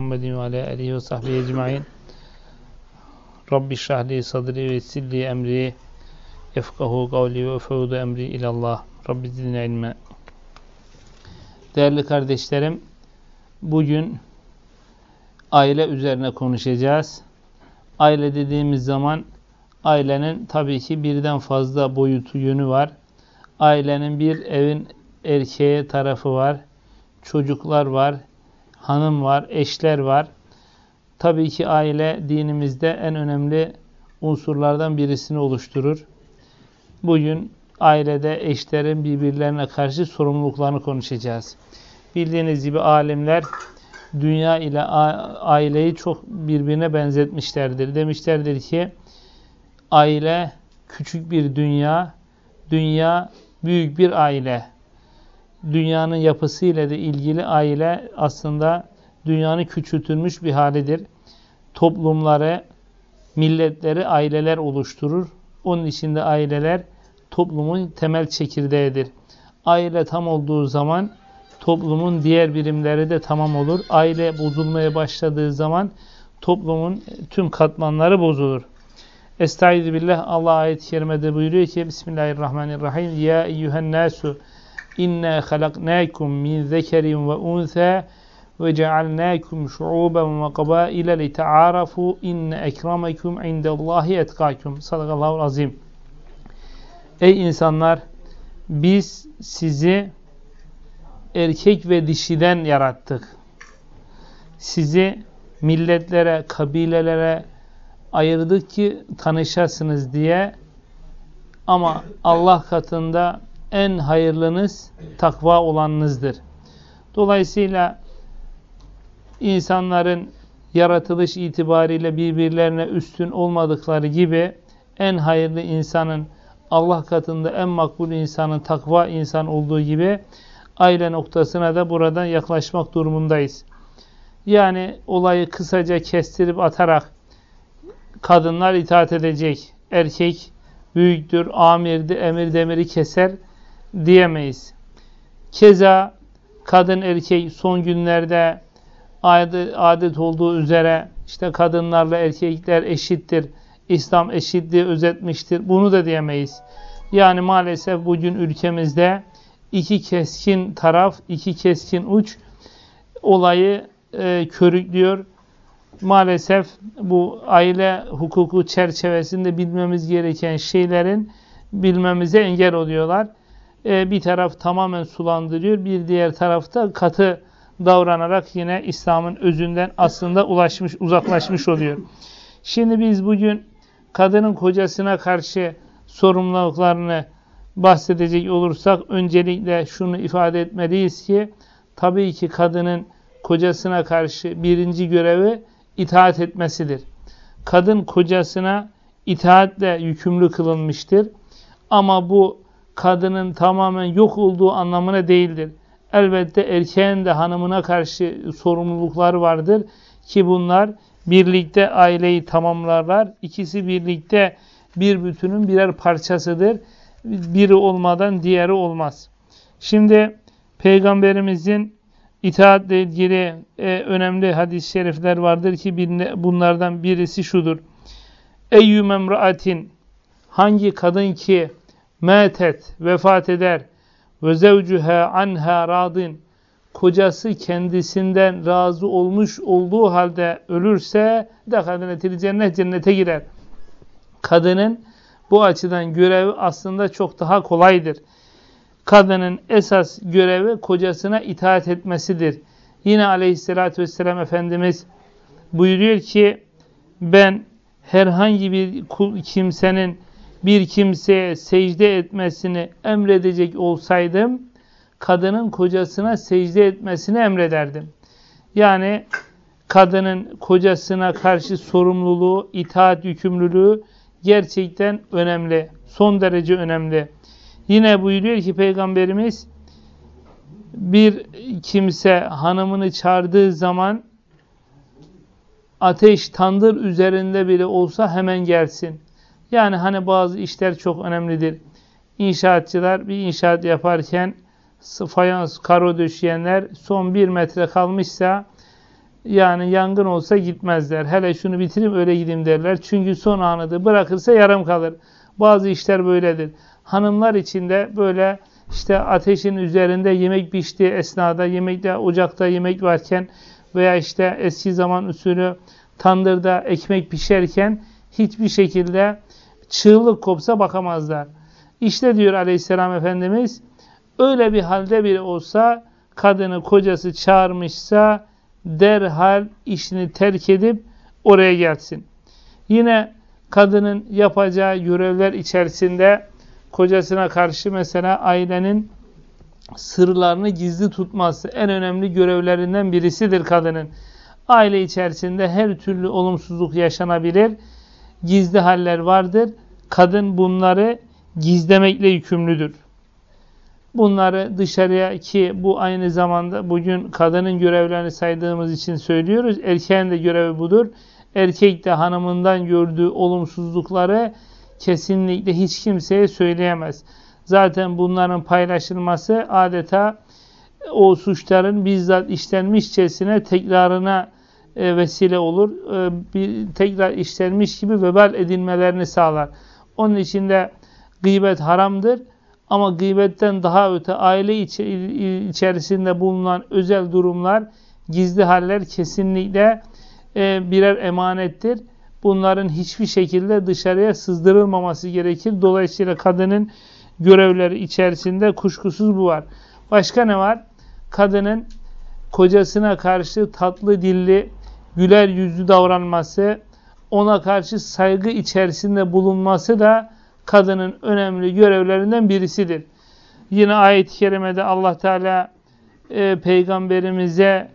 Ve ala alihi ve sahbihi ecmain. Rabbi şrahli sadri ve silli emri yefkahu kavli ve fevdu emri ilallah. Rabbi zidine ilme. Değerli kardeşlerim, bugün aile üzerine konuşacağız. Aile dediğimiz zaman ailenin tabii ki birden fazla boyutu yönü var. Ailenin bir evin erkeğe tarafı var, çocuklar var, hanım var, eşler var. Tabii ki aile dinimizde en önemli unsurlardan birisini oluşturur. Bugün ailede eşlerin birbirlerine karşı sorumluluklarını konuşacağız. Bildiğiniz gibi alimler dünya ile aileyi çok birbirine benzetmişlerdir. Demişlerdir ki aile küçük bir dünya, dünya büyük bir aile dünyanın yapısıyla da ilgili aile aslında dünyanın küçültülmüş bir halidir. Toplumları, milletleri aileler oluşturur. Onun içinde aileler toplumun temel çekirdeğidir. Aile tam olduğu zaman toplumun diğer birimleri de tamam olur. Aile bozulmaya başladığı zaman toplumun tüm katmanları bozulur. Estaizu billah Allah ayet-i kerimede buyuruyor ki Bismillahirrahmanirrahim Ya eyyühen nasu İnna halaknakum min zekerin ve unsa ve cealnakum şuuben ve kabaile li ta'arafu inne ekremekum indallahi etkakum. Sadakallahu azim. Ey insanlar biz sizi erkek ve dişiden yarattık. Sizi milletlere, kabilelere ayırdık ki tanışasınız diye ama Allah katında en hayırlınız takva olanınızdır. Dolayısıyla insanların yaratılış itibariyle birbirlerine üstün olmadıkları gibi en hayırlı insanın Allah katında en makbul insanın takva insan olduğu gibi aile noktasına da buradan yaklaşmak durumundayız. Yani olayı kısaca kestirip atarak kadınlar itaat edecek, erkek büyüktür, amirdi, emir demiri keser diyemeyiz. Keza kadın erkek son günlerde adet olduğu üzere işte kadınlarla erkekler eşittir. İslam eşitliği özetmiştir. Bunu da diyemeyiz. Yani maalesef bugün ülkemizde iki keskin taraf, iki keskin uç olayı e, körüklüyor. Maalesef bu aile hukuku çerçevesinde bilmemiz gereken şeylerin bilmemize engel oluyorlar e, bir taraf tamamen sulandırıyor, bir diğer tarafta katı davranarak yine İslam'ın özünden aslında ulaşmış, uzaklaşmış oluyor. Şimdi biz bugün kadının kocasına karşı sorumluluklarını bahsedecek olursak öncelikle şunu ifade etmeliyiz ki tabii ki kadının kocasına karşı birinci görevi itaat etmesidir. Kadın kocasına itaatle yükümlü kılınmıştır. Ama bu kadının tamamen yok olduğu anlamına değildir. Elbette erkeğin de hanımına karşı sorumlulukları vardır ki bunlar birlikte aileyi tamamlarlar. İkisi birlikte bir bütünün birer parçasıdır. Biri olmadan diğeri olmaz. Şimdi Peygamberimizin itaatle ilgili e, önemli hadis-i şerifler vardır ki bunlardan birisi şudur. Eyyüm emraatin hangi kadın ki metet vefat eder ve zevcuha anha radin kocası kendisinden razı olmuş olduğu halde ölürse de kadın cennet cennete girer. Kadının bu açıdan görevi aslında çok daha kolaydır. Kadının esas görevi kocasına itaat etmesidir. Yine aleyhissalatü vesselam Efendimiz buyuruyor ki ben herhangi bir kimsenin bir kimseye secde etmesini emredecek olsaydım, kadının kocasına secde etmesini emrederdim. Yani kadının kocasına karşı sorumluluğu, itaat yükümlülüğü gerçekten önemli. Son derece önemli. Yine buyuruyor ki Peygamberimiz bir kimse hanımını çağırdığı zaman ateş tandır üzerinde bile olsa hemen gelsin. Yani hani bazı işler çok önemlidir. İnşaatçılar bir inşaat yaparken fayans, karo döşeyenler son bir metre kalmışsa Yani yangın olsa gitmezler. Hele şunu bitireyim öyle gideyim derler. Çünkü son anıdır. Bırakırsa yarım kalır. Bazı işler böyledir. Hanımlar içinde böyle işte ateşin üzerinde yemek piştiği esnada, yemekte ocakta yemek varken veya işte eski zaman usulü tandırda ekmek pişerken hiçbir şekilde çığlık kopsa bakamazlar. İşte diyor aleyhisselam Efendimiz öyle bir halde biri olsa kadını kocası çağırmışsa derhal işini terk edip oraya gelsin. Yine kadının yapacağı görevler içerisinde kocasına karşı mesela ailenin sırlarını gizli tutması en önemli görevlerinden birisidir kadının. Aile içerisinde her türlü olumsuzluk yaşanabilir. Gizli haller vardır. Kadın bunları gizlemekle yükümlüdür. Bunları dışarıya ki bu aynı zamanda bugün kadının görevlerini saydığımız için söylüyoruz. Erkeğin de görevi budur. Erkek de hanımından gördüğü olumsuzlukları kesinlikle hiç kimseye söyleyemez. Zaten bunların paylaşılması adeta o suçların bizzat işlenmişçesine tekrarına e, vesile olur. E, bir, tekrar işlenmiş gibi vebal edilmelerini sağlar. Onun için de gıybet haramdır. Ama gıybetten daha öte aile içerisinde bulunan özel durumlar, gizli haller kesinlikle e, birer emanettir. Bunların hiçbir şekilde dışarıya sızdırılmaması gerekir. Dolayısıyla kadının görevleri içerisinde kuşkusuz bu var. Başka ne var? Kadının kocasına karşı tatlı dilli, güler yüzlü davranması, ona karşı saygı içerisinde bulunması da kadının önemli görevlerinden birisidir. Yine ayet-i kerimede Allah Teala e, peygamberimize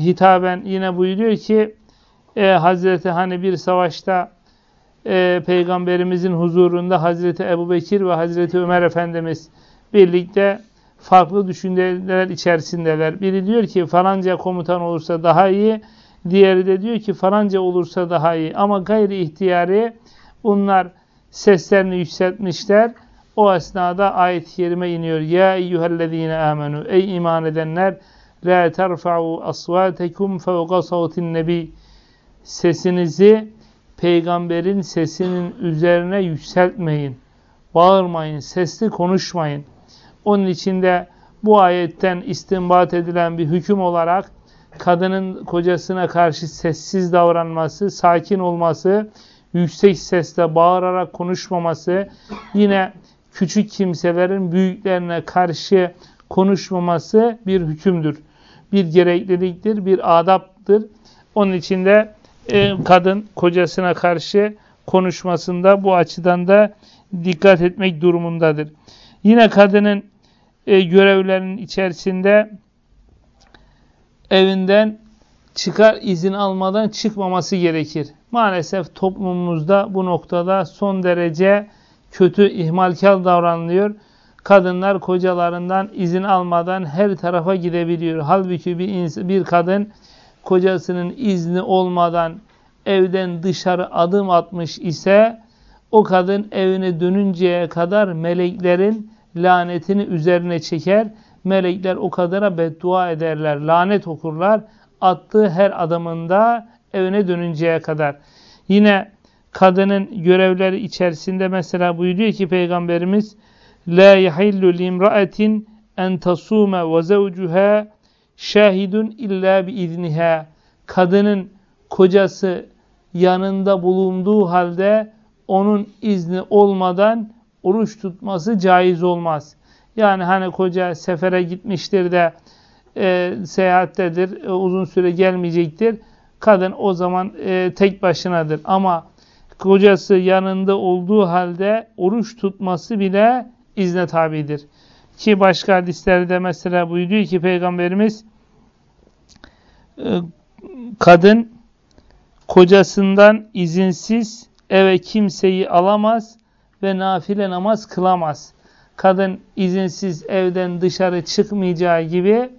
hitaben yine buyuruyor ki e, Hazreti hani bir savaşta e, peygamberimizin huzurunda Hazreti Ebu Bekir ve Hazreti Ömer Efendimiz birlikte farklı düşünceler içerisindeler. Biri diyor ki falanca komutan olursa daha iyi, diğeri de diyor ki falanca olursa daha iyi. Ama gayri ihtiyari bunlar seslerini yükseltmişler. O esnada ayet-i kerime iniyor. Ya eyyühellezine amenu. Ey iman edenler la terfa'u asvatekum fevqa savtin nebi. Sesinizi peygamberin sesinin üzerine yükseltmeyin. Bağırmayın, sesli konuşmayın. Onun içinde bu ayetten istinbat edilen bir hüküm olarak kadının kocasına karşı sessiz davranması, sakin olması, yüksek sesle bağırarak konuşmaması, yine küçük kimselerin büyüklerine karşı konuşmaması bir hükümdür. Bir gerekliliktir, bir adaptır. Onun içinde e, kadın kocasına karşı konuşmasında bu açıdan da dikkat etmek durumundadır. Yine kadının e, görevlerinin içerisinde evinden çıkar izin almadan çıkmaması gerekir. Maalesef toplumumuzda bu noktada son derece kötü, ihmalkar davranılıyor. Kadınlar kocalarından izin almadan her tarafa gidebiliyor. Halbuki bir, bir kadın kocasının izni olmadan evden dışarı adım atmış ise o kadın evine dönünceye kadar meleklerin lanetini üzerine çeker. Melekler o kadara beddua ederler, lanet okurlar. Attığı her adımında evine dönünceye kadar. Yine kadının görevleri içerisinde mesela buyuruyor ki Peygamberimiz La yahillu limra'atin en tasume ve zevcuha şahidun illa bi izniha. Kadının kocası yanında bulunduğu halde onun izni olmadan oruç tutması caiz olmaz. Yani hani koca sefere gitmiştir de e, seyahattedir, e, uzun süre gelmeyecektir. Kadın o zaman e, tek başınadır. Ama kocası yanında olduğu halde oruç tutması bile izne tabidir. Ki başka hadislerde mesela buyuruyor ki Peygamberimiz e, kadın kocasından izinsiz eve kimseyi alamaz ve nafile namaz kılamaz. Kadın izinsiz evden dışarı çıkmayacağı gibi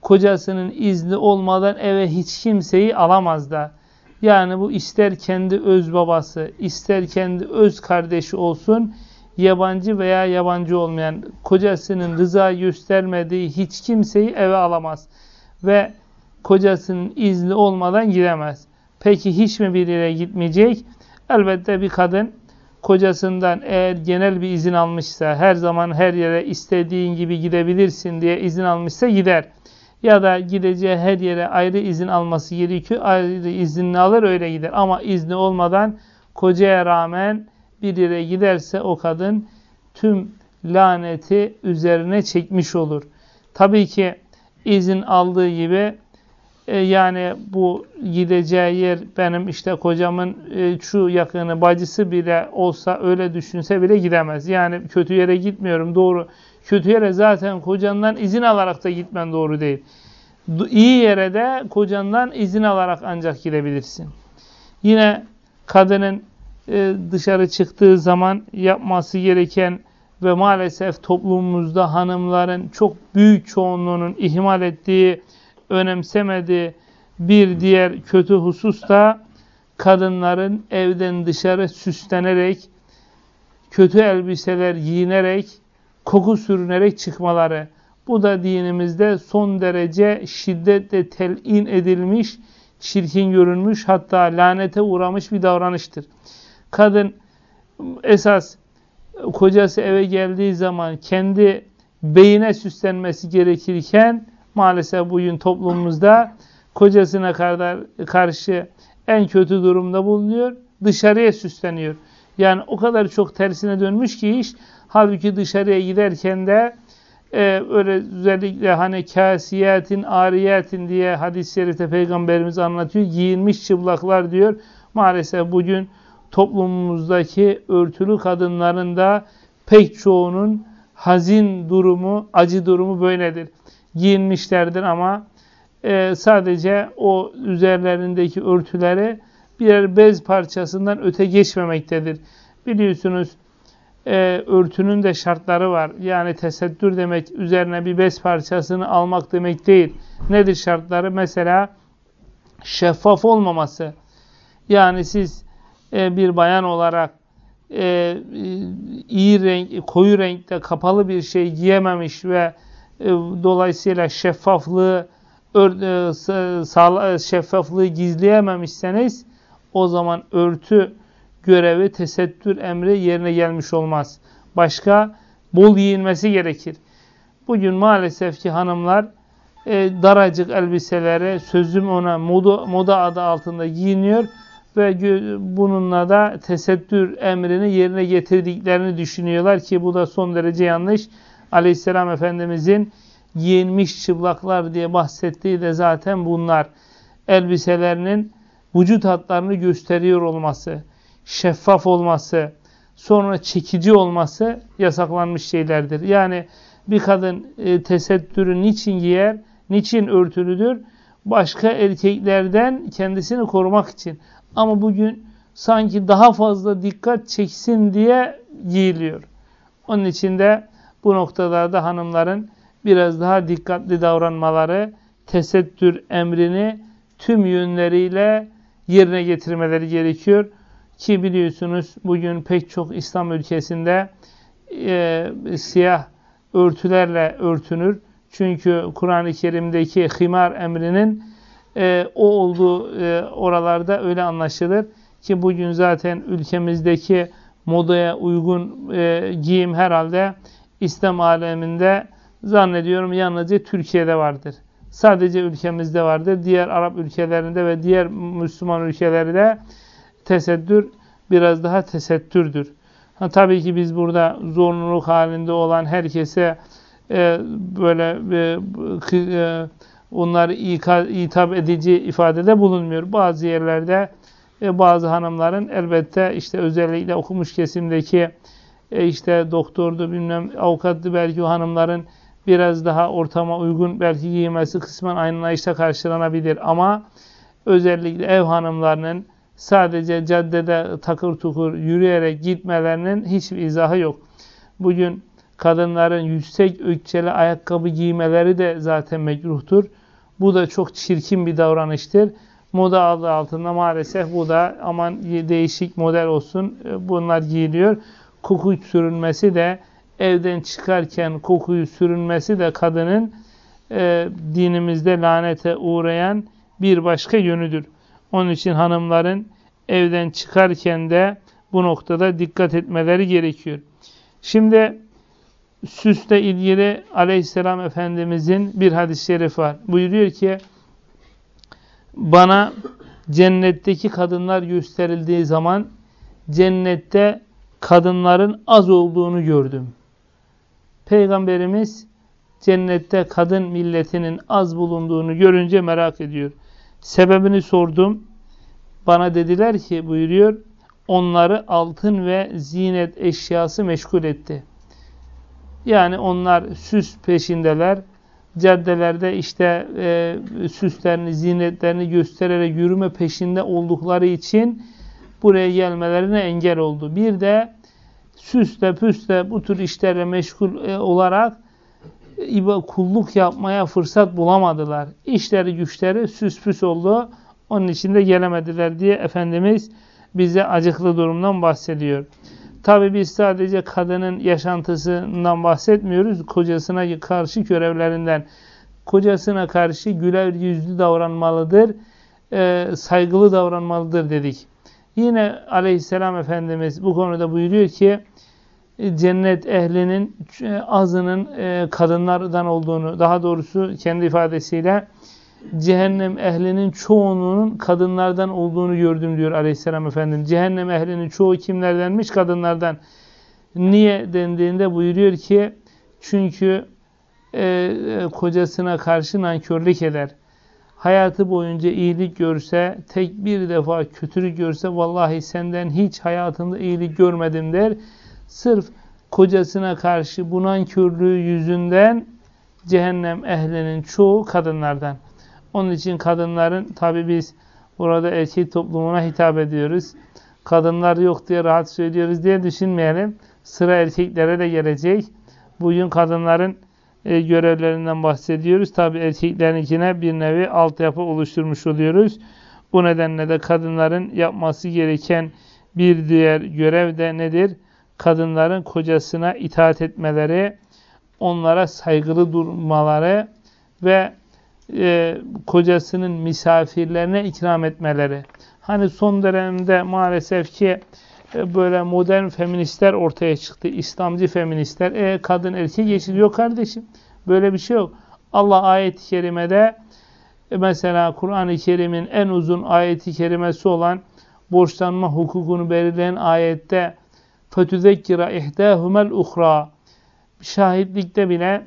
kocasının izni olmadan eve hiç kimseyi alamaz da. Yani bu ister kendi öz babası, ister kendi öz kardeşi olsun, yabancı veya yabancı olmayan, kocasının rıza göstermediği hiç kimseyi eve alamaz. Ve kocasının izni olmadan gidemez. Peki hiç mi bir yere gitmeyecek? Elbette bir kadın kocasından eğer genel bir izin almışsa, her zaman her yere istediğin gibi gidebilirsin diye izin almışsa gider. Ya da gideceği her yere ayrı izin alması gerekiyor. Ayrı izinini alır öyle gider. Ama izni olmadan kocaya rağmen bir yere giderse o kadın tüm laneti üzerine çekmiş olur. Tabii ki izin aldığı gibi e, yani bu gideceği yer benim işte kocamın e, şu yakını bacısı bile olsa öyle düşünse bile gidemez. Yani kötü yere gitmiyorum doğru. Kötü yere zaten kocandan izin alarak da gitmen doğru değil. İyi yere de kocandan izin alarak ancak gidebilirsin. Yine kadının e, dışarı çıktığı zaman yapması gereken ve maalesef toplumumuzda hanımların çok büyük çoğunluğunun ihmal ettiği, önemsemediği bir diğer kötü husus da kadınların evden dışarı süslenerek, kötü elbiseler giyinerek, koku sürünerek çıkmaları. Bu da dinimizde son derece şiddetle telin edilmiş, çirkin görünmüş hatta lanete uğramış bir davranıştır. Kadın esas kocası eve geldiği zaman kendi beyine süslenmesi gerekirken maalesef bugün toplumumuzda kocasına kadar karşı en kötü durumda bulunuyor. Dışarıya süsleniyor. Yani o kadar çok tersine dönmüş ki iş. Halbuki dışarıya giderken de e, öyle özellikle hani kasiyetin, ariyetin diye hadis-i şerifte Peygamberimiz anlatıyor. Giyinmiş çıplaklar diyor. Maalesef bugün toplumumuzdaki örtülü kadınların da pek çoğunun hazin durumu, acı durumu böyledir. Giyinmişlerdir ama e, sadece o üzerlerindeki örtüleri birer bez parçasından öte geçmemektedir. Biliyorsunuz e, örtünün de şartları var. Yani tesettür demek üzerine bir bez parçasını almak demek değil. Nedir şartları? Mesela şeffaf olmaması. Yani siz e, bir bayan olarak e, iyi renk, koyu renkte kapalı bir şey giyememiş ve e, dolayısıyla şeffaflığı ör, şeffaflığı gizleyememişseniz o zaman örtü görevi, tesettür emri yerine gelmiş olmaz. Başka bol giyinmesi gerekir. Bugün maalesef ki hanımlar e, daracık elbiselere, sözüm ona moda, moda adı altında giyiniyor ve bununla da tesettür emrini yerine getirdiklerini düşünüyorlar ki bu da son derece yanlış. Aleyhisselam Efendimizin giyinmiş çıplaklar diye bahsettiği de zaten bunlar. Elbiselerinin vücut hatlarını gösteriyor olması, şeffaf olması, sonra çekici olması yasaklanmış şeylerdir. Yani bir kadın e, tesettürü niçin giyer, niçin örtülüdür? Başka erkeklerden kendisini korumak için. Ama bugün sanki daha fazla dikkat çeksin diye giyiliyor. Onun için de bu noktalarda hanımların biraz daha dikkatli davranmaları, tesettür emrini tüm yönleriyle yerine getirmeleri gerekiyor. Ki biliyorsunuz bugün pek çok İslam ülkesinde e, siyah örtülerle örtünür. Çünkü Kur'an-ı Kerim'deki himar emrinin e, o olduğu e, oralarda öyle anlaşılır. Ki bugün zaten ülkemizdeki modaya uygun e, giyim herhalde İslam aleminde zannediyorum yalnızca Türkiye'de vardır. Sadece ülkemizde vardır. Diğer Arap ülkelerinde ve diğer Müslüman ülkelerde tesettür biraz daha tesettürdür. Ha, tabii ki biz burada zorunluluk halinde olan herkese e, böyle e, e, onları hitap edici ifadede bulunmuyor. Bazı yerlerde e, bazı hanımların elbette işte özellikle okumuş kesimdeki e, işte doktordu bilmem avukattı belki o hanımların biraz daha ortama uygun belki giymesi kısmen anlayışla karşılanabilir ama özellikle ev hanımlarının sadece caddede takır tukur yürüyerek gitmelerinin hiçbir izahı yok. Bugün kadınların yüksek ökçeli ayakkabı giymeleri de zaten mekruhtur. Bu da çok çirkin bir davranıştır. Moda adı altında maalesef bu da aman değişik model olsun e, bunlar giyiliyor. Koku sürünmesi de evden çıkarken kokuyu sürünmesi de kadının e, dinimizde lanete uğrayan bir başka yönüdür. Onun için hanımların evden çıkarken de bu noktada dikkat etmeleri gerekiyor. Şimdi süsle ilgili aleyhisselam efendimizin bir hadis-i şerif var. Buyuruyor ki bana cennetteki kadınlar gösterildiği zaman cennette kadınların az olduğunu gördüm. Peygamberimiz cennette kadın milletinin az bulunduğunu görünce merak ediyor. Sebebini sordum. Bana dediler ki buyuruyor onları altın ve zinet eşyası meşgul etti. Yani onlar süs peşindeler. Caddelerde işte e, süslerini, zinetlerini göstererek yürüme peşinde oldukları için buraya gelmelerine engel oldu. Bir de süsle püsle bu tür işlerle meşgul e, olarak e, kulluk yapmaya fırsat bulamadılar. İşleri güçleri süs püs oldu. Onun için de gelemediler diye Efendimiz bize acıklı durumdan bahsediyor. Tabi biz sadece kadının yaşantısından bahsetmiyoruz. Kocasına karşı görevlerinden. Kocasına karşı güler yüzlü davranmalıdır. E, saygılı davranmalıdır dedik. Yine aleyhisselam Efendimiz bu konuda buyuruyor ki e, cennet ehlinin e, azının e, kadınlardan olduğunu, daha doğrusu kendi ifadesiyle cehennem ehlinin çoğunun kadınlardan olduğunu gördüm diyor aleyhisselam efendim. Cehennem ehlinin çoğu kimlerdenmiş? Kadınlardan. Niye dendiğinde buyuruyor ki çünkü e, kocasına karşı nankörlük eder. Hayatı boyunca iyilik görse, tek bir defa kötülük görse vallahi senden hiç hayatımda iyilik görmedim der. Sırf kocasına karşı bu nankörlüğü yüzünden cehennem ehlinin çoğu kadınlardan. Onun için kadınların tabi biz burada erkek toplumuna hitap ediyoruz. Kadınlar yok diye rahat söylüyoruz diye düşünmeyelim. Sıra erkeklere de gelecek. Bugün kadınların e, görevlerinden bahsediyoruz. Tabi erkeklerinkine bir nevi altyapı oluşturmuş oluyoruz. Bu nedenle de kadınların yapması gereken bir diğer görev de nedir? Kadınların kocasına itaat etmeleri, onlara saygılı durmaları ve e, kocasının misafirlerine ikram etmeleri. Hani son dönemde maalesef ki böyle modern feministler ortaya çıktı. İslamcı feministler. E, kadın erkek geçiliyor kardeşim. Böyle bir şey yok. Allah ayet-i kerimede e, mesela Kur'an-ı Kerim'in en uzun ayeti kerimesi olan borçlanma hukukunu belirleyen ayette فَتُذَكِّرَ اِحْدَاهُمَ الْاُخْرَى Şahitlikte bile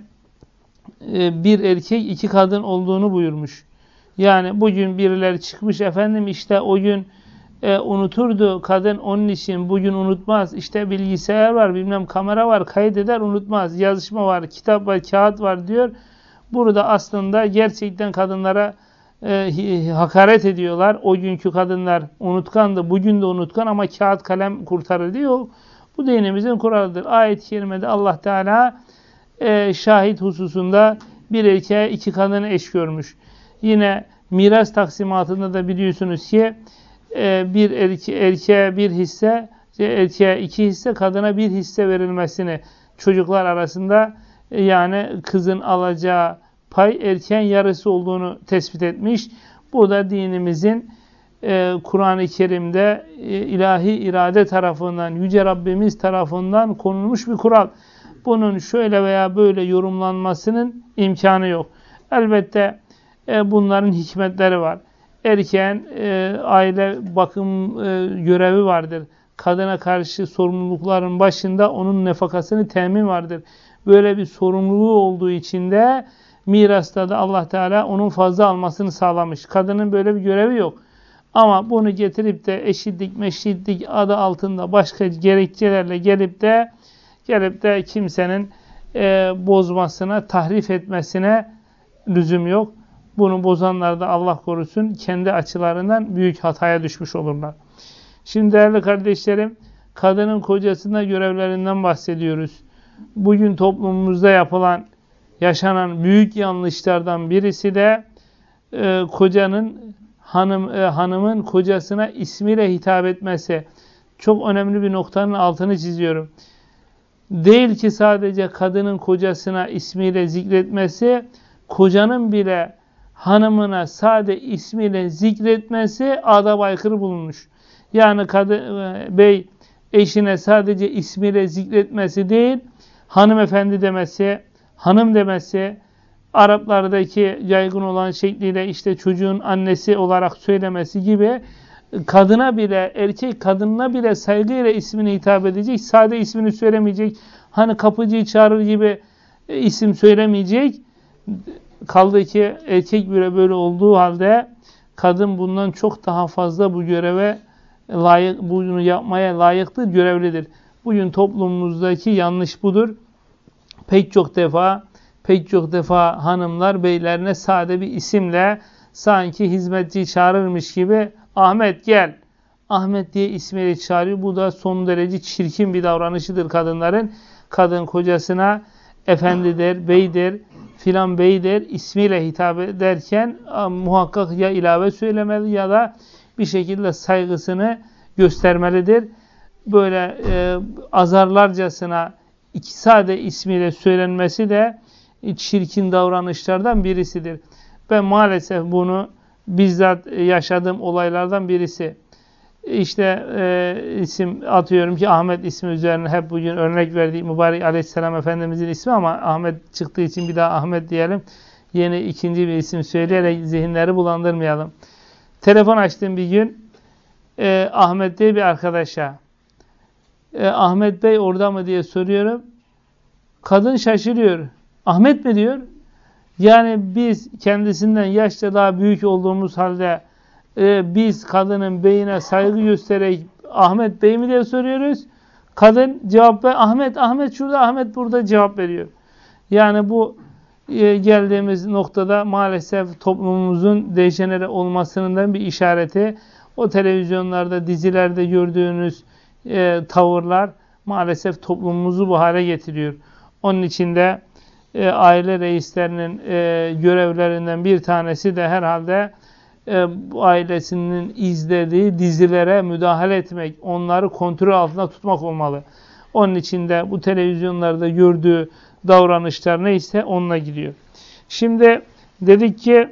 e, bir erkek iki kadın olduğunu buyurmuş. Yani bugün birileri çıkmış efendim işte o gün e, unuturdu kadın onun için bugün unutmaz. İşte bilgisayar var bilmem kamera var kaydeder unutmaz. Yazışma var kitap var kağıt var diyor. Burada aslında gerçekten kadınlara e, hakaret ediyorlar. O günkü kadınlar unutkandı bugün de unutkan ama kağıt kalem kurtarır diyor. Bu dinimizin kuralıdır. Ayet-i kerimede Allah Teala e, şahit hususunda bir erkeğe iki kadını eş görmüş. Yine miras taksimatında da biliyorsunuz ki e, bir erke, erkeğe bir hisse, erkeğe iki hisse, kadına bir hisse verilmesini çocuklar arasında e, yani kızın alacağı pay erken yarısı olduğunu tespit etmiş. Bu da dinimizin e, Kur'an-ı Kerim'de e, ilahi irade tarafından, Yüce Rabbimiz tarafından konulmuş bir kural bunun şöyle veya böyle yorumlanmasının imkanı yok. Elbette e, bunların hikmetleri var. Erken e, aile bakım e, görevi vardır. Kadına karşı sorumlulukların başında onun nefakasını temin vardır. Böyle bir sorumluluğu olduğu için de mirasta da Allah Teala onun fazla almasını sağlamış. Kadının böyle bir görevi yok. Ama bunu getirip de eşitlik, meşitlik adı altında başka gerekçelerle gelip de gelip de kimsenin e, bozmasına, tahrif etmesine lüzum yok. Bunu bozanlar da Allah korusun kendi açılarından büyük hataya düşmüş olurlar. Şimdi değerli kardeşlerim, kadının kocasında görevlerinden bahsediyoruz. Bugün toplumumuzda yapılan, yaşanan büyük yanlışlardan birisi de e, kocanın hanım e, hanımın kocasına ismiyle hitap etmesi. Çok önemli bir noktanın altını çiziyorum. Değil ki sadece kadının kocasına ismiyle zikretmesi, kocanın bile hanımına sade ismiyle zikretmesi adab aykırı bulunmuş. Yani kadın, e, bey eşine sadece ismiyle zikretmesi değil, hanımefendi demesi, hanım demesi, Araplardaki yaygın olan şekliyle işte çocuğun annesi olarak söylemesi gibi kadına bile, erkek kadınına bile saygıyla ismini hitap edecek, sade ismini söylemeyecek, hani kapıcıyı çağırır gibi e, isim söylemeyecek. Kaldı ki erkek bile böyle olduğu halde kadın bundan çok daha fazla bu göreve layık, bunu yapmaya layıktır, görevlidir. Bugün toplumumuzdaki yanlış budur. Pek çok defa pek çok defa hanımlar beylerine sade bir isimle sanki hizmetçi çağırırmış gibi Ahmet gel. Ahmet diye ismiyle çağırıyor. Bu da son derece çirkin bir davranışıdır kadınların. Kadın kocasına efendidir, beydir, filan beydir ismiyle hitap ederken muhakkak ya ilave söylemeli ya da bir şekilde saygısını göstermelidir. Böyle e, azarlarcasına iki sade ismiyle söylenmesi de çirkin davranışlardan birisidir. Ben maalesef bunu bizzat yaşadığım olaylardan birisi. İşte e, isim atıyorum ki Ahmet ismi üzerine hep bugün örnek verdiği mübarek aleyhisselam efendimizin ismi ama Ahmet çıktığı için bir daha Ahmet diyelim. Yeni ikinci bir isim söyleyerek zihinleri bulandırmayalım. Telefon açtım bir gün e, Ahmet diye bir arkadaşa. E, Ahmet Bey orada mı diye soruyorum. Kadın şaşırıyor. Ahmet mi diyor? Yani biz kendisinden yaşça daha büyük olduğumuz halde e, biz kadının beyine saygı göstererek Ahmet Bey mi diye soruyoruz. Kadın cevap ver Ahmet, Ahmet şurada, Ahmet burada cevap veriyor. Yani bu e, geldiğimiz noktada maalesef toplumumuzun dejenere olmasının bir işareti. O televizyonlarda, dizilerde gördüğünüz e, tavırlar maalesef toplumumuzu bu hale getiriyor. Onun için de e, aile reislerinin e, görevlerinden bir tanesi de herhalde e, ailesinin izlediği dizilere müdahale etmek, onları kontrol altında tutmak olmalı. Onun için de bu televizyonlarda gördüğü davranışlar neyse onunla gidiyor. Şimdi dedik ki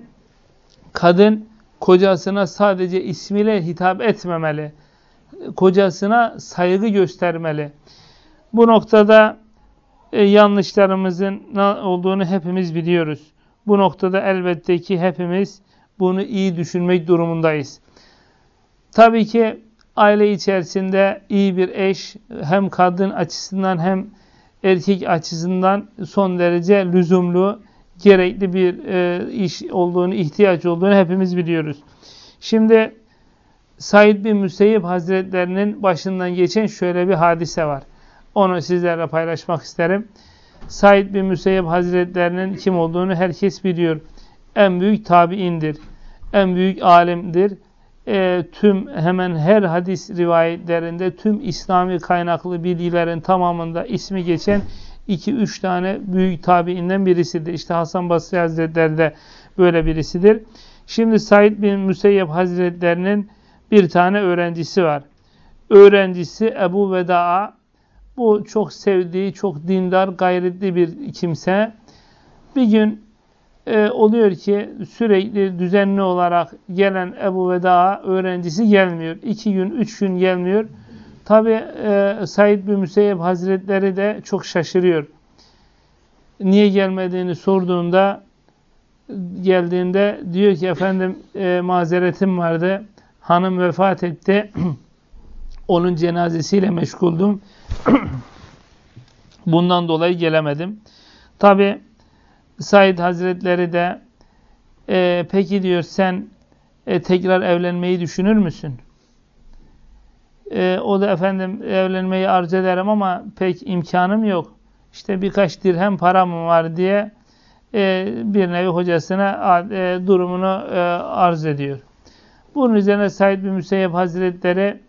kadın kocasına sadece ismiyle hitap etmemeli. Kocasına saygı göstermeli. Bu noktada e, yanlışlarımızın olduğunu hepimiz biliyoruz. Bu noktada elbette ki hepimiz bunu iyi düşünmek durumundayız. Tabii ki aile içerisinde iyi bir eş hem kadın açısından hem erkek açısından son derece lüzumlu, gerekli bir e, iş olduğunu, ihtiyaç olduğunu hepimiz biliyoruz. Şimdi Said bin Müseyyib Hazretlerinin başından geçen şöyle bir hadise var. Onu sizlerle paylaşmak isterim. Said bin Müseyyep Hazretlerinin kim olduğunu herkes biliyor. En büyük tabiindir. En büyük alimdir. E, tüm hemen her hadis rivayetlerinde tüm İslami kaynaklı bilgilerin tamamında ismi geçen 2-3 tane büyük tabiinden birisidir. İşte Hasan Basri Hazretleri de böyle birisidir. Şimdi Said bin Müseyyep Hazretlerinin bir tane öğrencisi var. Öğrencisi Ebu Veda'a bu çok sevdiği, çok dindar, gayretli bir kimse. Bir gün e, oluyor ki sürekli düzenli olarak gelen Ebu Veda öğrencisi gelmiyor. İki gün, üç gün gelmiyor. Tabi e, Said bin Müseyyep Hazretleri de çok şaşırıyor. Niye gelmediğini sorduğunda geldiğinde diyor ki efendim e, mazeretim vardı. Hanım vefat etti. Onun cenazesiyle meşguldüm. Bundan dolayı gelemedim. Tabi Said Hazretleri de e, peki diyor sen e, tekrar evlenmeyi düşünür müsün? E, o da efendim evlenmeyi arz ederim ama pek imkanım yok. İşte birkaç dirhem param var diye e, bir nevi hocasına e, durumunu e, arz ediyor. Bunun üzerine Said bin Müseyyep Hazretleri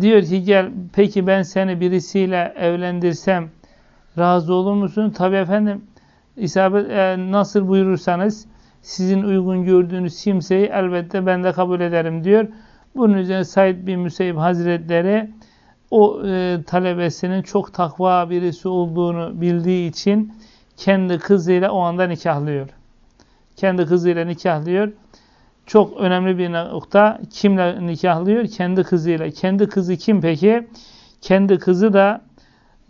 Diyor ki gel peki ben seni birisiyle evlendirsem razı olur musun? Tabi efendim isabet e, nasıl buyurursanız sizin uygun gördüğünüz kimseyi elbette ben de kabul ederim diyor. Bunun üzerine Said bin Müseyyib Hazretleri o e, talebesinin çok takva birisi olduğunu bildiği için kendi kızıyla o anda nikahlıyor. Kendi kızıyla nikahlıyor. Çok önemli bir nokta. Kimle nikahlıyor? Kendi kızıyla. Kendi kızı kim peki? Kendi kızı da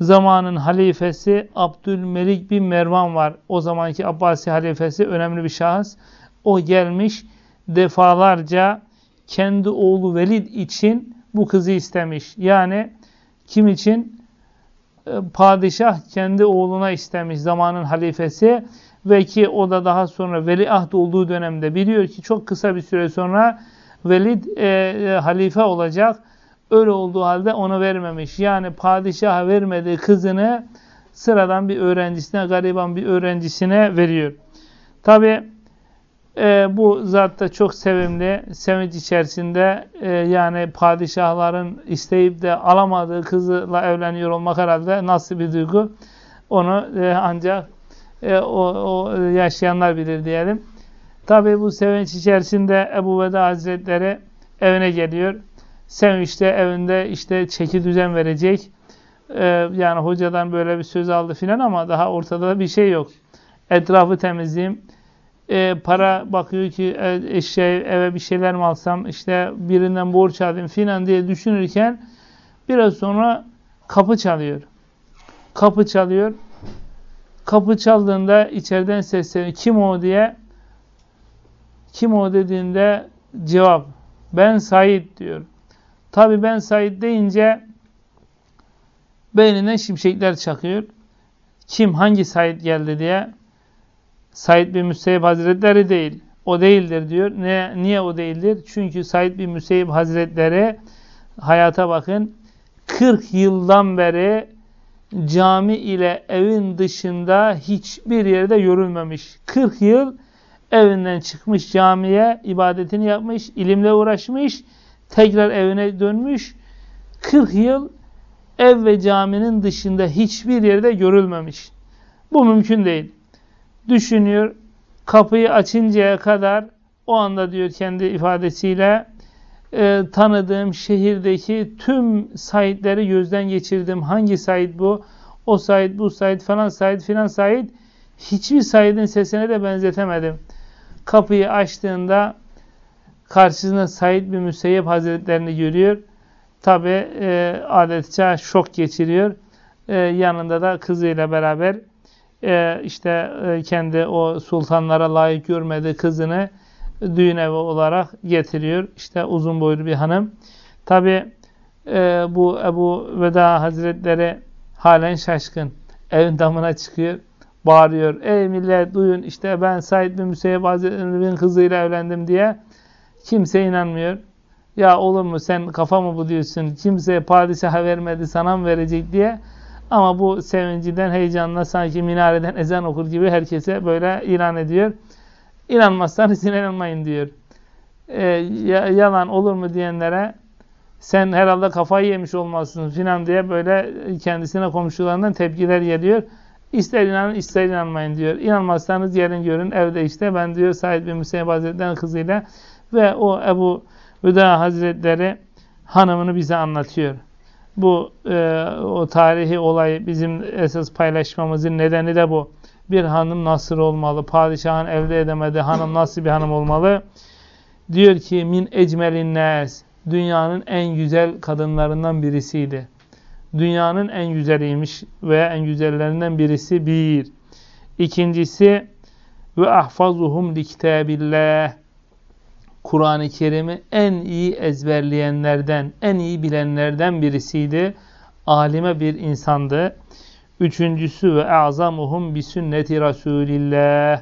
zamanın halifesi Abdülmelik bin Mervan var. O zamanki Abbasi halifesi önemli bir şahıs. O gelmiş defalarca kendi oğlu Velid için bu kızı istemiş. Yani kim için? E, padişah kendi oğluna istemiş zamanın halifesi ve ki o da daha sonra veliaht olduğu dönemde biliyor ki çok kısa bir süre sonra Velid e, e, halife olacak. Öyle olduğu halde onu vermemiş. Yani padişaha vermediği kızını sıradan bir öğrencisine, gariban bir öğrencisine veriyor. Tabi e, bu zat da çok sevimli, sevinç içerisinde e, yani padişahların isteyip de alamadığı kızla evleniyor olmak herhalde nasıl bir duygu onu e, ancak e, o, o yaşayanlar bilir diyelim. Tabi bu sevinç içerisinde Ebu Veda Hazretleri evine geliyor. Sevinçte evinde işte çeki düzen verecek. E, yani hocadan böyle bir söz aldı filan ama daha ortada bir şey yok. Etrafı temizleyeyim e, para bakıyor ki e, eşya eve bir şeyler mi alsam işte birinden borç alayım filan diye düşünürken biraz sonra kapı çalıyor. Kapı çalıyor. Kapı çaldığında içeriden sesleniyor. Kim o diye kim o dediğinde cevap ben Said diyor. Tabi ben Said deyince beynine şimşekler çakıyor. Kim hangi Said geldi diye Said bin Müseyyib Hazretleri değil. O değildir diyor. Ne, niye o değildir? Çünkü Said bin Müseyyib Hazretleri hayata bakın 40 yıldan beri cami ile evin dışında hiçbir yerde yorulmamış. 40 yıl evinden çıkmış camiye ibadetini yapmış, ilimle uğraşmış, tekrar evine dönmüş. 40 yıl ev ve caminin dışında hiçbir yerde görülmemiş. Bu mümkün değil düşünüyor. Kapıyı açıncaya kadar o anda diyor kendi ifadesiyle e, tanıdığım şehirdeki tüm Saidleri gözden geçirdim. Hangi Said bu? O Said, bu Said, falan Said, filan Said. Hiçbir Said'in sesine de benzetemedim. Kapıyı açtığında karşısında Said bin Müseyyep Hazretlerini görüyor. Tabi e, adetçe şok geçiriyor. E, yanında da kızıyla beraber e, işte e, kendi o sultanlara layık görmediği kızını düğün evi olarak getiriyor. İşte uzun boylu bir hanım. Tabi e, bu Ebu Veda Hazretleri halen şaşkın. Evin damına çıkıyor. Bağırıyor. Ey millet duyun işte ben Said bin Müseyyep Hazretleri'nin kızıyla evlendim diye. Kimse inanmıyor. Ya olur mu sen kafa mı bu diyorsun? Kimse padişaha vermedi sana mı verecek diye. Ama bu sevincinden, heyecanla sanki minareden ezan okur gibi herkese böyle ilan ediyor. İnanmazsanız inanmayın diyor. Ee, yalan olur mu diyenlere sen herhalde kafayı yemiş olmalısın filan diye böyle kendisine komşularından tepkiler geliyor. İster inanın ister inanmayın diyor. İnanmazsanız yarın görün evde işte ben diyor Said bin Müseyyib Hazretleri'nin kızıyla ve o Ebu Hüda Hazretleri hanımını bize anlatıyor. Bu e, o tarihi olay bizim esas paylaşmamızın nedeni de bu. Bir hanım nasıl olmalı? Padişahın elde edemediği hanım nasıl bir hanım olmalı? Diyor ki min ecmelin nes. Dünyanın en güzel kadınlarından birisiydi. Dünyanın en güzeliymiş veya en güzellerinden birisi bir. İkincisi ve ahfazuhum li kitabillah. Kur'an-ı Kerim'i en iyi ezberleyenlerden, en iyi bilenlerden birisiydi. Alime bir insandı. Üçüncüsü ve azamuhum bi sünneti Resulillah.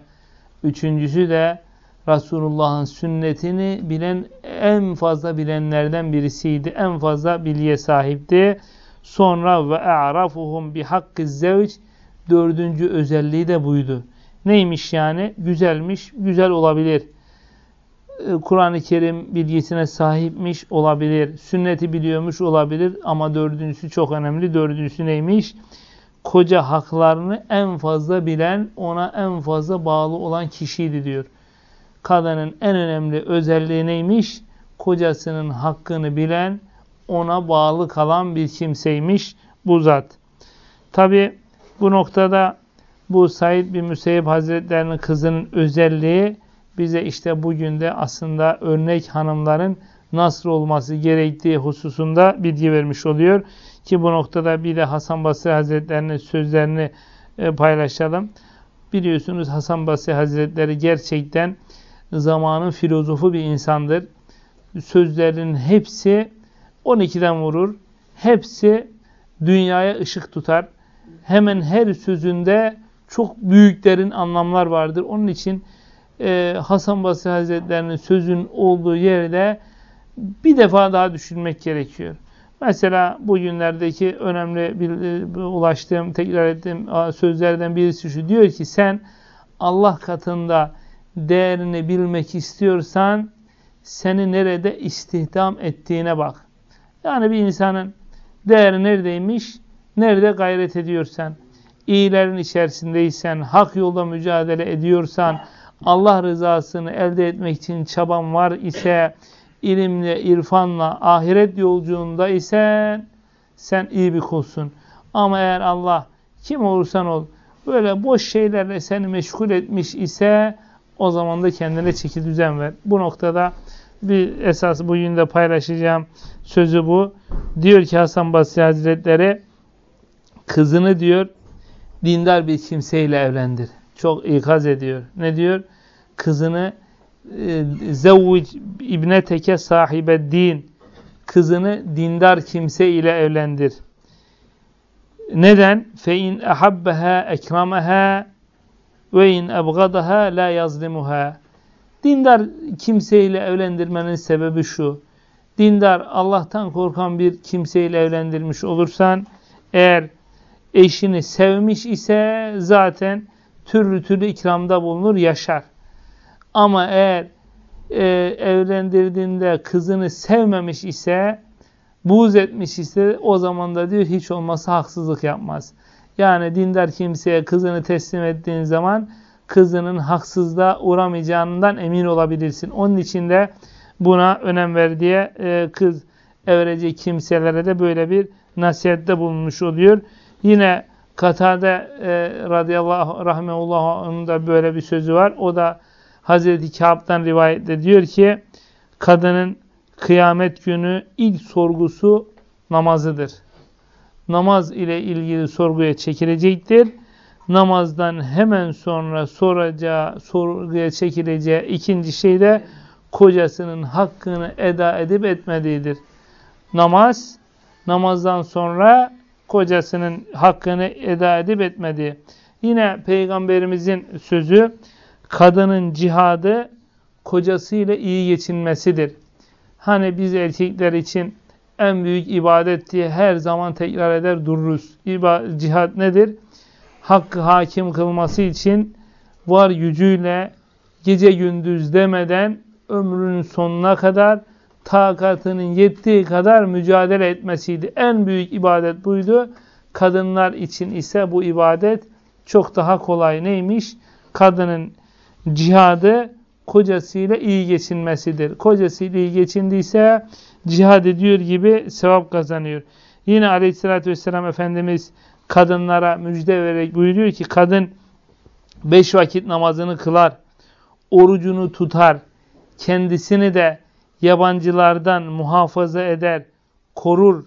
Üçüncüsü de Resulullah'ın sünnetini bilen en fazla bilenlerden birisiydi. En fazla bilgiye sahipti. Sonra ve a'rafuhum bi hakkı zevc dördüncü özelliği de buydu. Neymiş yani? Güzelmiş, güzel olabilir. E, Kur'an-ı Kerim bilgisine sahipmiş olabilir. Sünneti biliyormuş olabilir ama dördüncüsü çok önemli. Dördüncüsü neymiş? Koca haklarını en fazla bilen, ona en fazla bağlı olan kişiydi diyor. Kadının en önemli özelliği neymiş? Kocasının hakkını bilen, ona bağlı kalan bir kimseymiş bu zat. Tabi bu noktada Bu Said bin Müseyyib Hazretlerinin kızının özelliği bize işte bugün de aslında örnek hanımların nasıl olması gerektiği hususunda bilgi vermiş oluyor. Ki bu noktada bir de Hasan Basri Hazretlerinin sözlerini e, paylaşalım. Biliyorsunuz Hasan Basri Hazretleri gerçekten zamanın filozofu bir insandır. Sözlerinin hepsi 12'den vurur. Hepsi dünyaya ışık tutar. Hemen her sözünde çok büyüklerin anlamlar vardır. Onun için e, Hasan Basri Hazretlerinin sözün olduğu yerde bir defa daha düşünmek gerekiyor. Mesela bugünlerdeki önemli bir, bir ulaştığım, tekrar ettiğim sözlerden birisi şu. Diyor ki sen Allah katında değerini bilmek istiyorsan seni nerede istihdam ettiğine bak. Yani bir insanın değeri neredeymiş? Nerede gayret ediyorsan, iyilerin içerisindeysen, hak yolda mücadele ediyorsan, Allah rızasını elde etmek için çaban var ise, ilimle, irfanla, ahiret yolculuğunda isen sen iyi bir kulsun. Ama eğer Allah kim olursan ol böyle boş şeylerle seni meşgul etmiş ise o zaman da kendine çeki düzen ver. Bu noktada bir esas bugün de paylaşacağım sözü bu. Diyor ki Hasan Basri Hazretleri kızını diyor dindar bir kimseyle evlendir. Çok ikaz ediyor. Ne diyor? Kızını e, zevvic ibneteke sahibe din kızını dindar kimse ile evlendir. Neden? Fe in ahabbaha ekramaha ve in ebgadaha la yazlimuha. Dindar kimseyle evlendirmenin sebebi şu. Dindar Allah'tan korkan bir kimseyle evlendirmiş olursan eğer eşini sevmiş ise zaten türlü türlü ikramda bulunur, yaşar. Ama eğer e, evlendirdiğinde kızını sevmemiş ise, buğz etmiş ise o zaman da diyor hiç olmazsa haksızlık yapmaz. Yani dindar kimseye kızını teslim ettiğin zaman kızının haksızlığa uğramayacağından emin olabilirsin. Onun için de buna önem ver diye e, kız evlenecek kimselere de böyle bir nasihatte bulunmuş oluyor. Yine Katade e, radıyallahu rahmeullah da böyle bir sözü var. O da Hazreti Kâb'dan rivayette diyor ki kadının kıyamet günü ilk sorgusu namazıdır. Namaz ile ilgili sorguya çekilecektir. Namazdan hemen sonra soracağı, sorguya çekileceği ikinci şey de kocasının hakkını eda edip etmediğidir. Namaz, namazdan sonra kocasının hakkını eda edip etmediği. Yine Peygamberimizin sözü, kadının cihadı kocasıyla iyi geçinmesidir. Hani biz erkekler için en büyük ibadet diye her zaman tekrar eder dururuz. İba, cihad nedir? Hakkı hakim kılması için var gücüyle gece gündüz demeden ömrünün sonuna kadar takatının yettiği kadar mücadele etmesiydi. En büyük ibadet buydu. Kadınlar için ise bu ibadet çok daha kolay neymiş? Kadının cihadı kocasıyla iyi geçinmesidir. Kocasıyla iyi geçindiyse cihad ediyor gibi sevap kazanıyor. Yine aleyhissalatü vesselam Efendimiz kadınlara müjde vererek buyuruyor ki kadın beş vakit namazını kılar, orucunu tutar, kendisini de yabancılardan muhafaza eder, korur,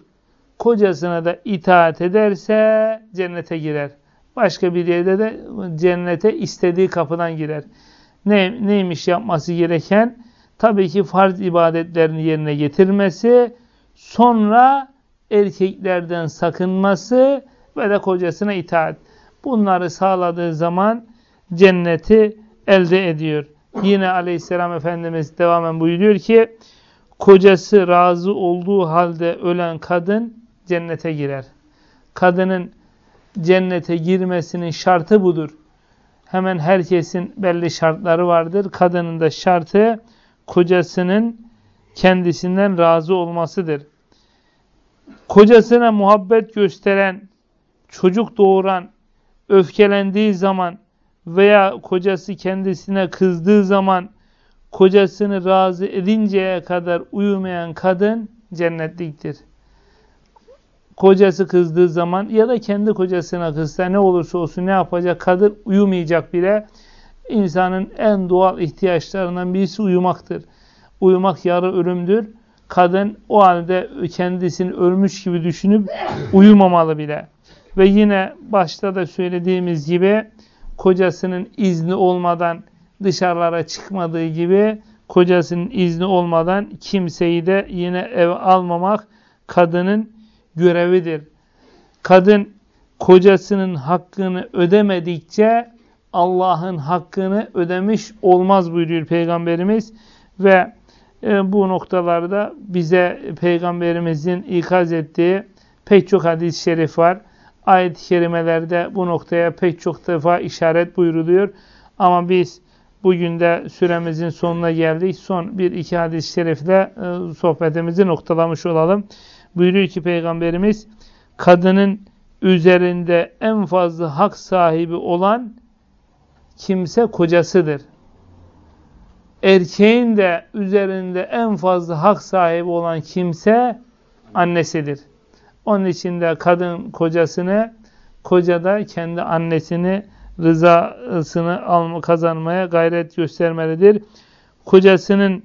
kocasına da itaat ederse cennete girer. Başka bir yerde de cennete istediği kapıdan girer. Ne, neymiş yapması gereken? Tabii ki farz ibadetlerini yerine getirmesi, sonra erkeklerden sakınması ve de kocasına itaat. Bunları sağladığı zaman cenneti elde ediyor. Yine aleyhisselam Efendimiz devamen buyuruyor ki, kocası razı olduğu halde ölen kadın cennete girer. Kadının cennete girmesinin şartı budur. Hemen herkesin belli şartları vardır. Kadının da şartı kocasının kendisinden razı olmasıdır. Kocasına muhabbet gösteren, çocuk doğuran, öfkelendiği zaman veya kocası kendisine kızdığı zaman kocasını razı edinceye kadar uyumayan kadın cennetliktir. kocası kızdığı zaman ya da kendi kocasına kızsa ne olursa olsun ne yapacak? Kadın uyumayacak bile. İnsanın en doğal ihtiyaçlarından birisi uyumaktır. Uyumak yarı ölümdür. Kadın o halde kendisini ölmüş gibi düşünüp uyumamalı bile. Ve yine başta da söylediğimiz gibi kocasının izni olmadan dışarılara çıkmadığı gibi kocasının izni olmadan kimseyi de yine eve almamak kadının görevidir. Kadın kocasının hakkını ödemedikçe Allah'ın hakkını ödemiş olmaz buyuruyor Peygamberimiz ve e, bu noktalarda bize Peygamberimizin ikaz ettiği pek çok hadis-i şerif var. Ayet-i kerimelerde bu noktaya pek çok defa işaret buyruluyor. Ama biz bugün de süremizin sonuna geldik. Son bir iki hadis-i şerifle e, sohbetimizi noktalamış olalım. Buyuruyor ki Peygamberimiz kadının üzerinde en fazla hak sahibi olan kimse kocasıdır. Erkeğin de üzerinde en fazla hak sahibi olan kimse annesidir. Onun için de kadın kocasını, koca da kendi annesini rızasını alma, kazanmaya gayret göstermelidir. Kocasının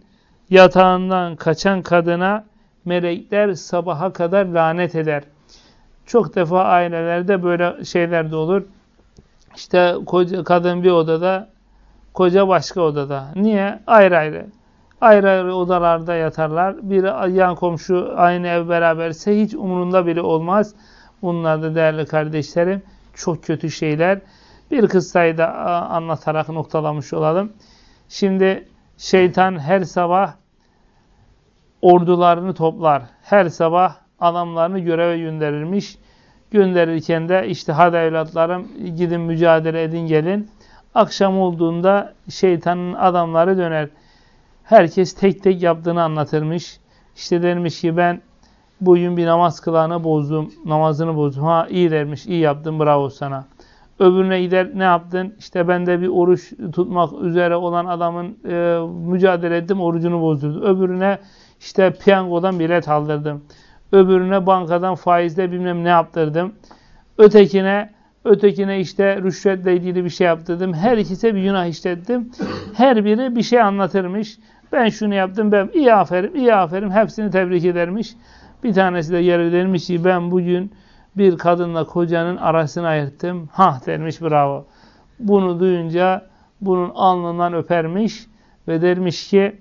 yatağından kaçan kadına melekler sabaha kadar lanet eder. Çok defa ailelerde böyle şeyler de olur. İşte koca, kadın bir odada, koca başka odada. Niye? Ayrı ayrı. Ayrı ayrı odalarda yatarlar. Bir yan komşu aynı ev beraberse hiç umurunda bile olmaz. Bunlar da değerli kardeşlerim çok kötü şeyler. Bir kıssayı da anlatarak noktalamış olalım. Şimdi şeytan her sabah ordularını toplar. Her sabah adamlarını göreve gönderirmiş. Gönderirken de işte hadi evlatlarım gidin mücadele edin gelin. Akşam olduğunda şeytanın adamları döner. Herkes tek tek yaptığını anlatırmış. İşte dermiş ki ben bugün bir namaz kılağını bozdum. Namazını bozdum. Ha iyi dermiş. iyi yaptın bravo sana. Öbürüne gider ne yaptın? İşte ben de bir oruç tutmak üzere olan adamın e, mücadele ettim orucunu bozdurdu. Öbürüne işte piyangodan bilet aldırdım. Öbürüne bankadan faizle bilmem ne yaptırdım. Ötekine ötekine işte rüşvetle ilgili bir şey yaptırdım. Her ikisi bir günah işlettim. Her biri bir şey anlatırmış. Ben şunu yaptım, ben iyi aferin, iyi aferin. Hepsini tebrik edermiş. Bir tanesi de yere dermiş ki ben bugün bir kadınla kocanın arasını ayırttım. Hah dermiş bravo. Bunu duyunca bunun alnından öpermiş ve dermiş ki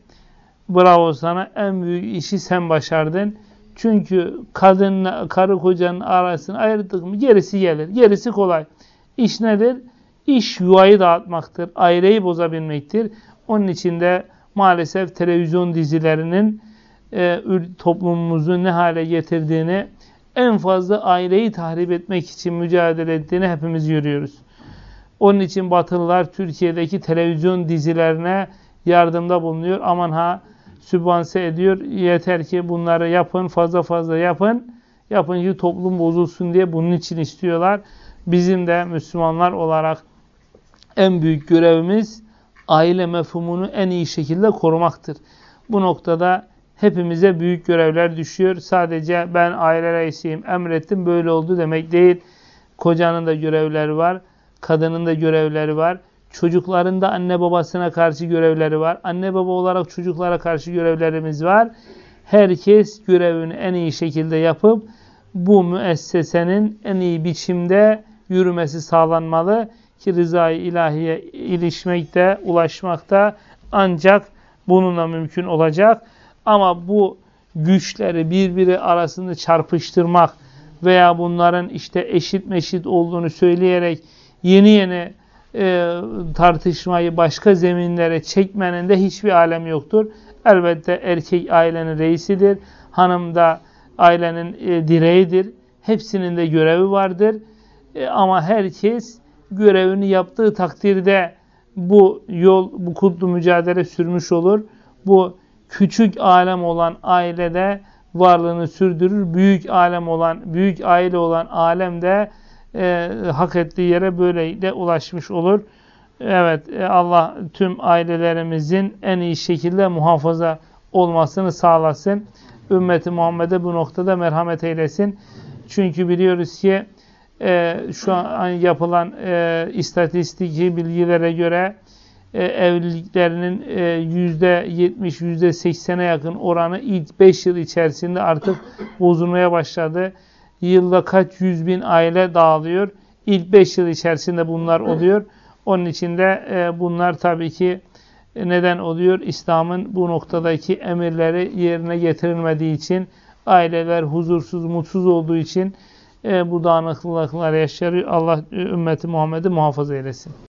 bravo sana en büyük işi sen başardın. Çünkü kadınla karı kocanın arasını ayırdık mı gerisi gelir. Gerisi kolay. İş nedir? İş yuvayı dağıtmaktır. Aileyi bozabilmektir. Onun için de maalesef televizyon dizilerinin e, toplumumuzu ne hale getirdiğini en fazla aileyi tahrip etmek için mücadele ettiğini hepimiz görüyoruz. Onun için Batılılar Türkiye'deki televizyon dizilerine yardımda bulunuyor. Aman ha sübvanse ediyor. Yeter ki bunları yapın, fazla fazla yapın. Yapın ki toplum bozulsun diye bunun için istiyorlar. Bizim de Müslümanlar olarak en büyük görevimiz aile mefhumunu en iyi şekilde korumaktır. Bu noktada hepimize büyük görevler düşüyor. Sadece ben aile reisiyim, emrettim, böyle oldu demek değil. Kocanın da görevleri var, kadının da görevleri var. Çocukların da anne babasına karşı görevleri var. Anne baba olarak çocuklara karşı görevlerimiz var. Herkes görevini en iyi şekilde yapıp bu müessesenin en iyi biçimde yürümesi sağlanmalı ki rızayı ilahiye ilişmekte, ulaşmakta ancak bununla mümkün olacak. Ama bu güçleri birbiri arasında çarpıştırmak veya bunların işte eşit meşit olduğunu söyleyerek yeni yeni e, tartışmayı başka zeminlere çekmenin de hiçbir alem yoktur. Elbette erkek ailenin reisidir. Hanım da ailenin e, direğidir. Hepsinin de görevi vardır. E, ama herkes görevini yaptığı takdirde bu yol, bu kutlu mücadele sürmüş olur. Bu küçük alem olan ailede varlığını sürdürür. Büyük alem olan, büyük aile olan alem de e, hak ettiği yere böylelikle ulaşmış olur. Evet e, Allah tüm ailelerimizin en iyi şekilde muhafaza olmasını sağlasın. Ümmeti Muhammed'e bu noktada merhamet eylesin. Çünkü biliyoruz ki e, şu an yapılan e, istatistiki bilgilere göre e, evliliklerinin e, %70, %80'e yakın oranı ilk 5 yıl içerisinde artık bozulmaya başladı. Yılda kaç yüz bin aile dağılıyor. İlk 5 yıl içerisinde bunlar oluyor. Onun için de e, bunlar tabii ki neden oluyor? İslam'ın bu noktadaki emirleri yerine getirilmediği için aileler huzursuz, mutsuz olduğu için e, bu dağınıklıklar yaşarıyor. Allah ümmeti Muhammed'i muhafaza eylesin.